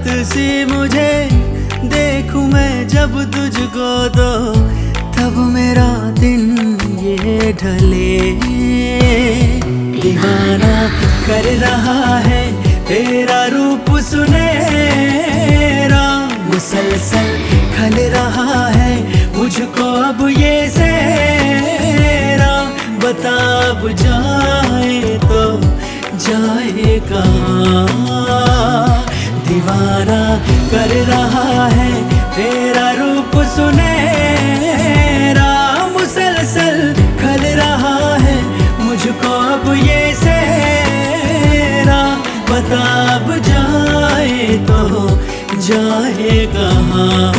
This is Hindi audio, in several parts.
सी मुझे देखूँ मैं जब तुझको दो तब मेरा दिन ये ढले। दीवाना कर रहा है तेरा रूप सुनेरा मुसलसल खल रहा है मुझको अब ये सेरा। बता, अब जाए तो जाए कहाँ? दीवाना कर रहा है, तेरा रूप सुनेरा मुसलसल रहा है, मुझको अब ये सेरा अब जाए तो जाए कहाँ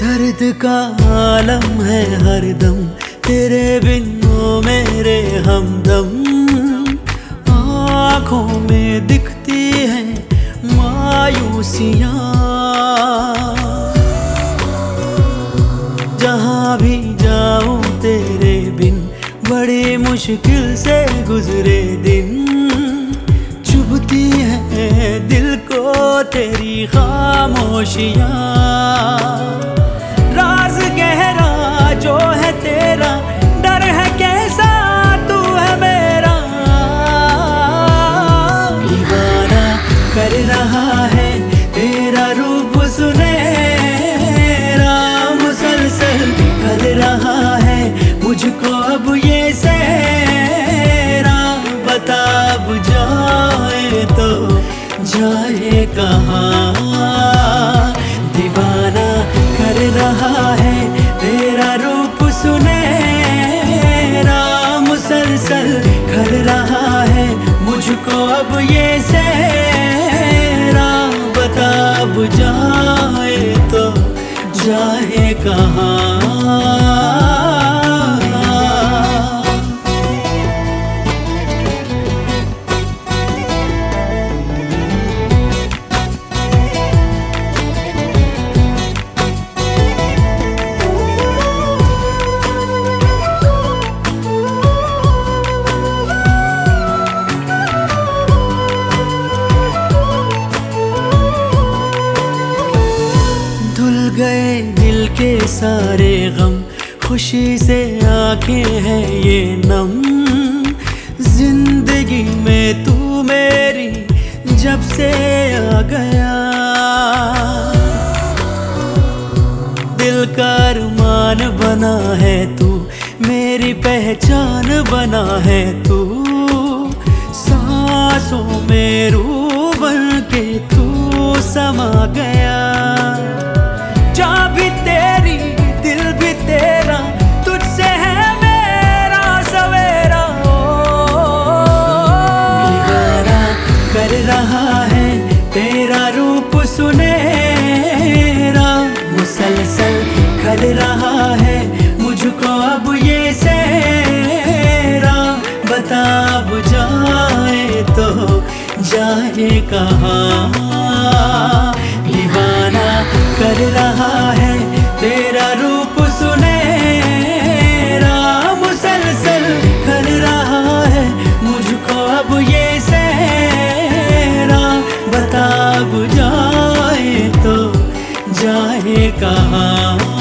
दर्द का आलम है हरदम तेरे बिन मेरे हमदम। आँखों में दिखती है मायूसियाँ। जहाँ भी जाऊँ तेरे बिन, बड़ी मुश्किल से गुजरे दिन। चुभती है दिल को तेरी खामोशियाँ। कहाँ के सारे गम, खुशी से आँखें हैं ये नम। ज़िंदगी में तू मेरी जब से आ गया। दिल का अरमान बना है तू, मेरी पहचान बना है तू। सांसों में रू बन के तू समा गया। मुसलसल कर रहा है। मुझको अब ये सेरा बता अब जाए तो जाए कहाँ? दीवाना कर रहा है तेरा रूप। Oh.